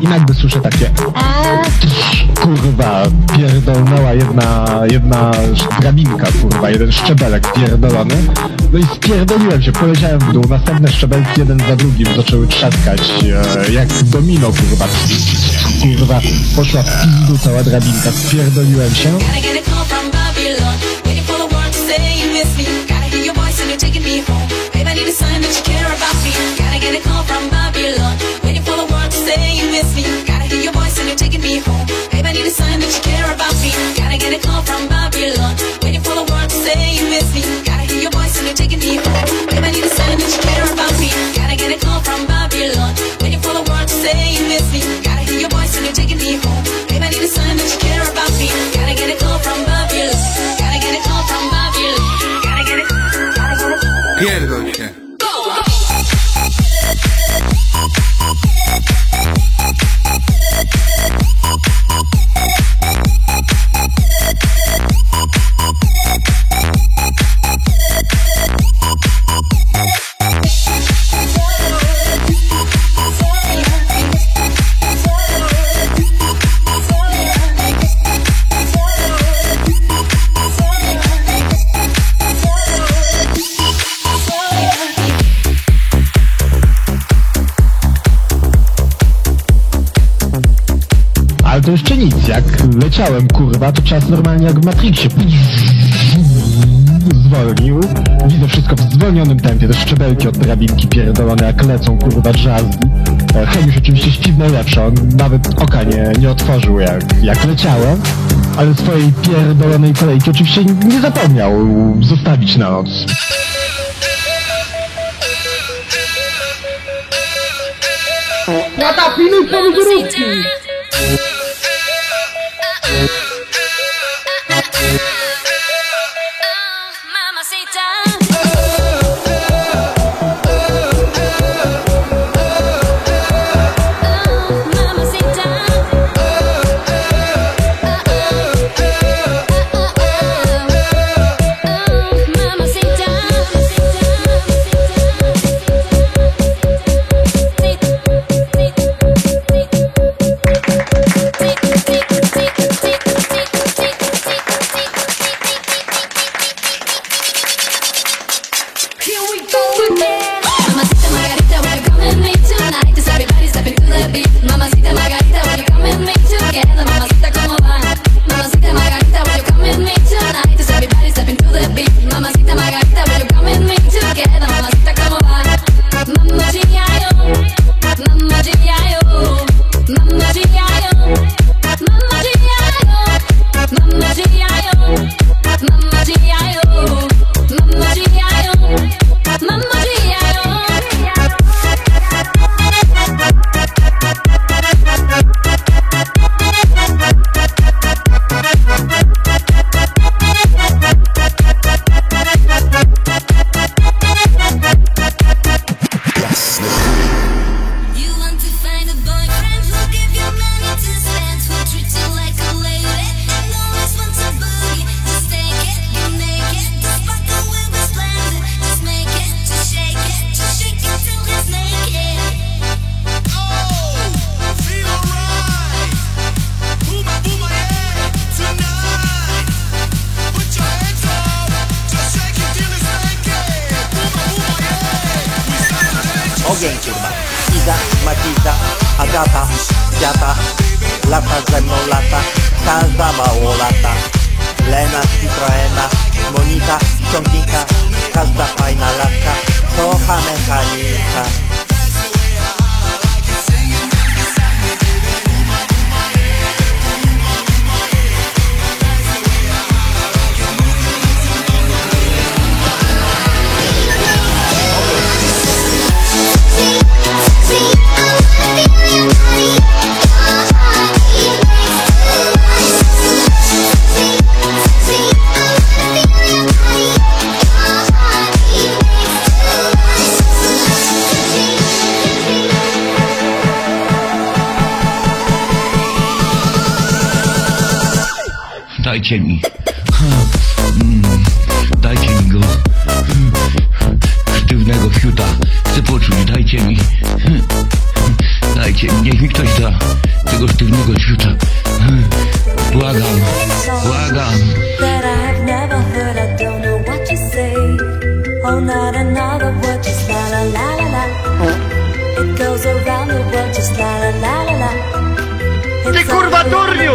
I nagle słyszę takie kurwa, pierdolnęła jedna, jedna drabinka, kurwa, jeden szczebelek pierdolony. No i spierdoliłem się, poleciałem w dół, następne szczebelki jeden za drugim zaczęły trzaskać, e, jak domino, kurwa. Kurwa, poszła w pizdu cała drabinka, spierdoliłem się. Call from to jeszcze nic. Jak leciałem, kurwa, to czas normalnie jak w Matrixie. Zwolnił. Widzę wszystko w zwolnionym tempie. Te szczebelki od drabinki pierdolone, jak lecą, kurwa, drzazgi. E, Heniusz oczywiście śpiwne lepsze. On nawet oka nie, nie otworzył, jak, jak leciałem. Ale swojej pierdolonej kolejki oczywiście nie zapomniał zostawić na noc. Tata, pilnuj po wygórówki! Ogień kurwa. Iza, Makita, Agata, Jata, Lata ze mną lata, każda mało lata Lena, Citroena, Monika, ciągnika. Każda fajna latka, kocha mechanika Dajcie mi. Hmm. Dajcie mi go. Hmm. Sztywnego fiuta. Chcę poczuć, dajcie mi. Hmm. Dajcie mi, niech mi ktoś da tego sztywnego fiuta. Błagam, błagam. Ty kurwa durniu!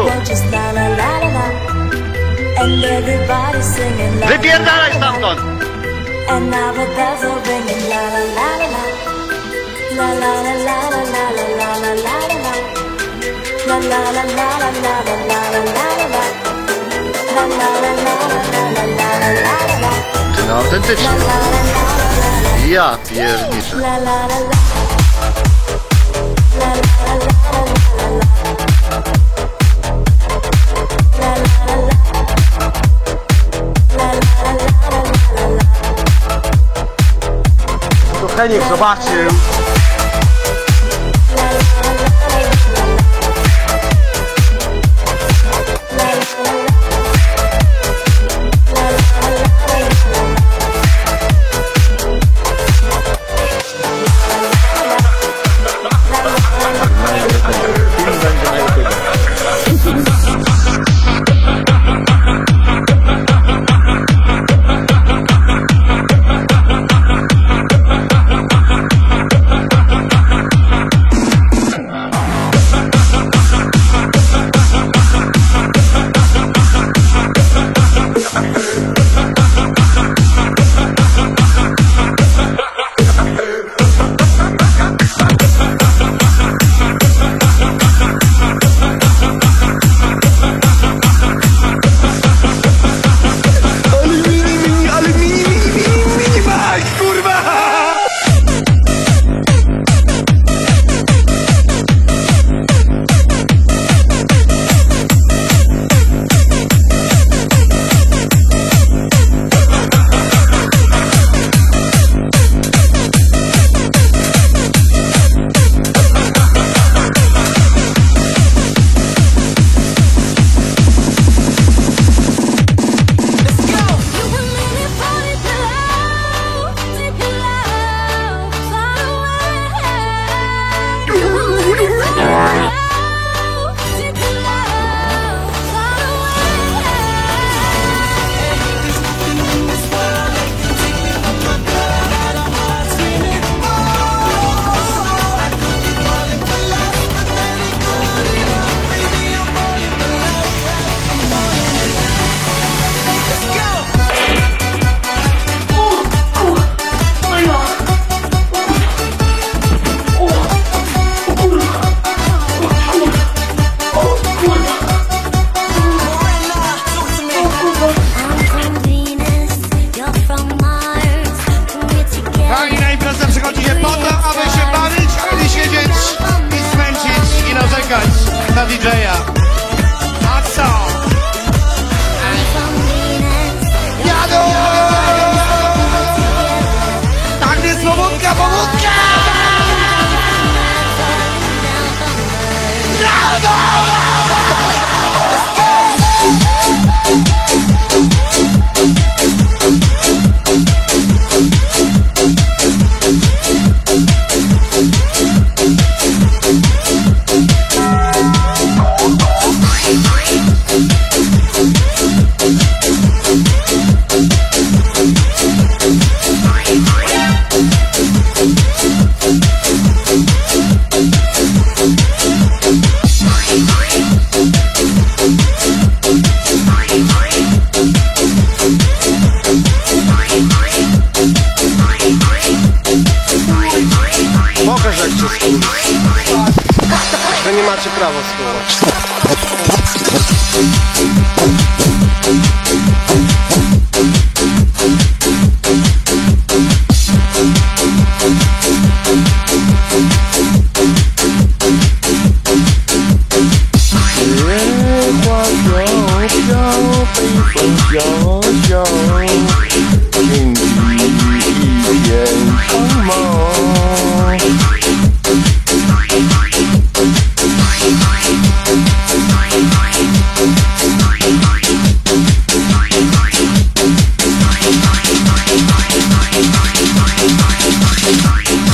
Wypierdalaj stamtąd! Ty na autentycznie. Ja pierniczę. 带你和爸吃